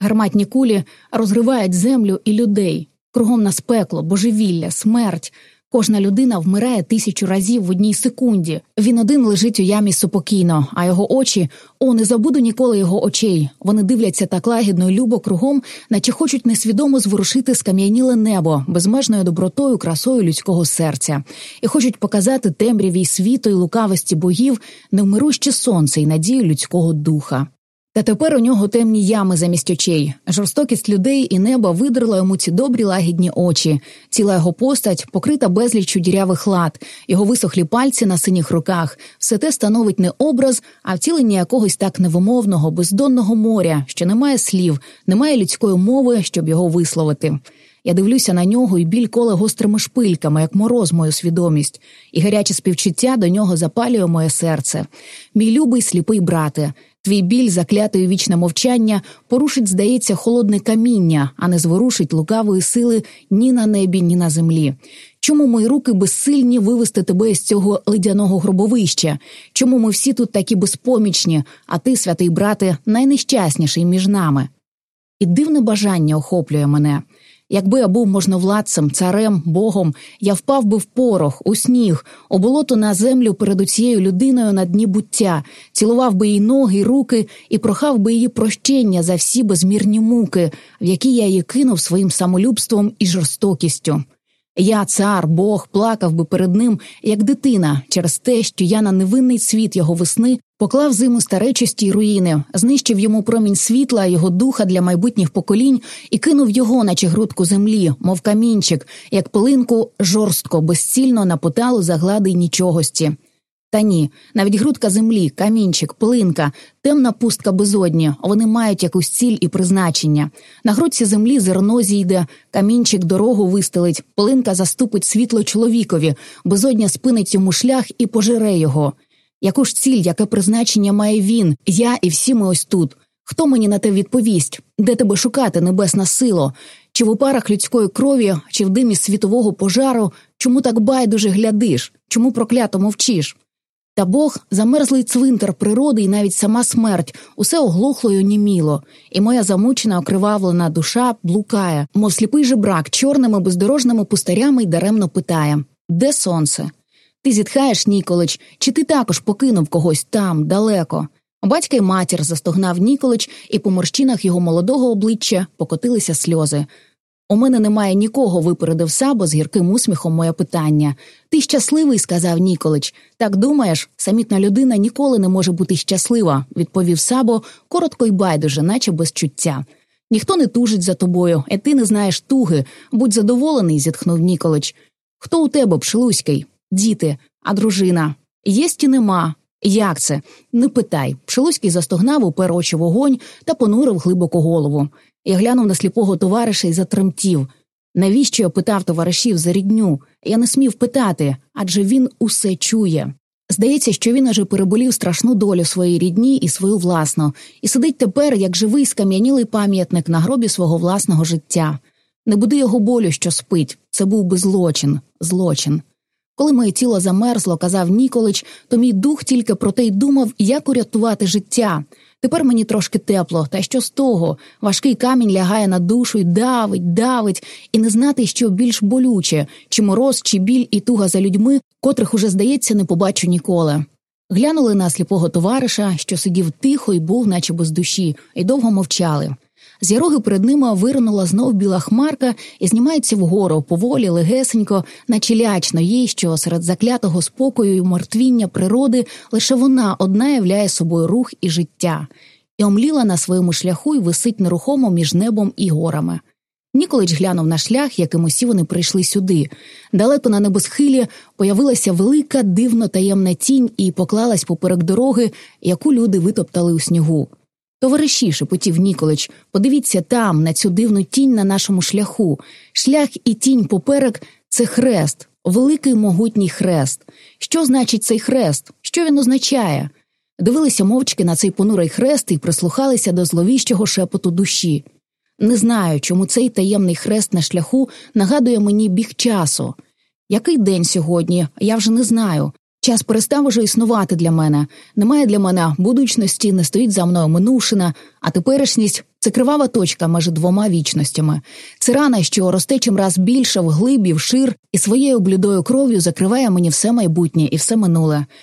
Гарматні кулі розривають землю і людей. Кругом нас пекло, божевілля, смерть. Кожна людина вмирає тисячу разів в одній секунді. Він один лежить у ямі супокійно, а його очі о, не забуду ніколи його очей. Вони дивляться так лагідно і любо кругом, наче хочуть несвідомо зворушити скам'яніле небо безмежною добротою, красою людського серця, і хочуть показати темряві світу і лукавості богів невмируще сонце і надію людського духа. Та тепер у нього темні ями замість очей. Жорстокість людей і неба видерла йому ці добрі лагідні очі. Ціла його постать покрита безліччю дірявих лад, його висохлі пальці на синіх руках. Все те становить не образ, а втілення якогось так невимовного, бездонного моря, що немає слів, немає людської мови, щоб його висловити. Я дивлюся на нього, і біль коле гострими шпильками, як мороз, мою свідомість, і гаряче співчуття до нього запалює моє серце. Мій любий сліпий брате, твій біль, заклятий вічне мовчання, порушить, здається, холодне каміння, а не зворушить лукавої сили ні на небі, ні на землі. Чому мої руки безсильні вивести тебе з цього ледяного гробовища? Чому ми всі тут такі безпомічні, а ти, святий брате, найнещасніший між нами? І дивне бажання охоплює мене. Якби я був можновладцем, царем, богом, я впав би в порох, у сніг, у болото на землю перед усією людиною на дні буття, цілував би її ноги руки і прохав би її прощення за всі безмірні муки, в які я її кинув своїм самолюбством і жорстокістю. Я, цар, Бог, плакав би перед ним, як дитина, через те, що я на невинний світ його весни поклав зиму старечості й руїни, знищив йому промінь світла, його духа для майбутніх поколінь і кинув його, наче грудку землі, мов камінчик, як пилинку жорстко, безцільно на поталу заглади нічогості. Та ні, навіть грудка землі, камінчик, плинка, темна пустка безодні, вони мають якусь ціль і призначення. На грудці землі зерно зійде, камінчик дорогу вистелить, плинка заступить світло чоловікові, безодня спинить йому шлях і пожере його. Яку ж ціль, яке призначення має він, я і всі ми ось тут. Хто мені на те відповість? Де тебе шукати, небесна сило? Чи в опарах людської крові, чи в димі світового пожару? Чому так байдуже глядиш? Чому проклято мовчиш? Та Бог замерзлий цвинтар природи і навіть сама смерть, усе оглухло й оніміло, і моя замучена, окривавлена душа блукає, мов сліпий жебрак, чорними бездорожними пустарями й даремно питає Де сонце? Ти зітхаєш, Ніколич, чи ти також покинув когось там, далеко? Батька й матір застогнав Ніколич, і по морщинах його молодого обличчя покотилися сльози. У мене немає нікого, випередив Сабо з гірким усміхом моє питання. Ти щасливий, сказав Ніколич. Так думаєш, самітна людина ніколи не може бути щаслива, відповів Сабо, коротко й байдуже, наче без чуття. Ніхто не тужить за тобою, і ти не знаєш туги. Будь задоволений, зітхнув Ніколич. Хто у тебе, Пшилуський? Діти, а дружина? Єсть і нема. Як це? Не питай. Пшилуський застогнав, упер очі вогонь та понурив глибоко голову. Я глянув на сліпого товариша і затремтів. Навіщо я питав товаришів за рідню? Я не смів питати, адже він усе чує. Здається, що він уже переболів страшну долю своєї рідні і свою власну, і сидить тепер, як живий скам'янілий пам'ятник на гробі свого власного життя. Не буди його болю, що спить. Це був би злочин, злочин. Коли моє тіло замерзло, казав Ніколич, то мій дух тільки про те й думав, як урятувати життя. Тепер мені трошки тепло, та що з того? Важкий камінь лягає на душу й давить, давить, і не знати, що більш болюче, чи мороз, чи біль і туга за людьми, котрих уже, здається, не побачу ніколи. Глянули на сліпого товариша, що сидів тихо і був, наче без душі, і довго мовчали. З яроги перед ними виринула знов біла хмарка і знімається вгору, поволі, легесенько, наче лячно їй, що серед заклятого спокою і мертвіння природи лише вона одна являє собою рух і життя, і омліла на своєму шляху і висить нерухомо між небом і горами. Ніколич глянув на шлях, яким усі вони прийшли сюди. Далеко на небосхилі появилася велика, дивно таємна тінь і поклалась поперек дороги, яку люди витоптали у снігу. Товариші, шепотів Ніколич, подивіться там, на цю дивну тінь на нашому шляху. Шлях і тінь поперек це хрест, великий могутній хрест. Що значить цей хрест? Що він означає? Дивилися мовчки на цей понурий хрест і прислухалися до зловіщого шепоту душі. Не знаю, чому цей таємний хрест на шляху нагадує мені біг часу. Який день сьогодні, я вже не знаю. Час перестав уже існувати для мене. Немає для мене будучності, не стоїть за мною минувшина, а теперішність Це кривава точка між двома вічностями. Це рана, що росте чим раз більше в глибі, в шир, і своєю блідою кров'ю закриває мені все майбутнє і все минуле.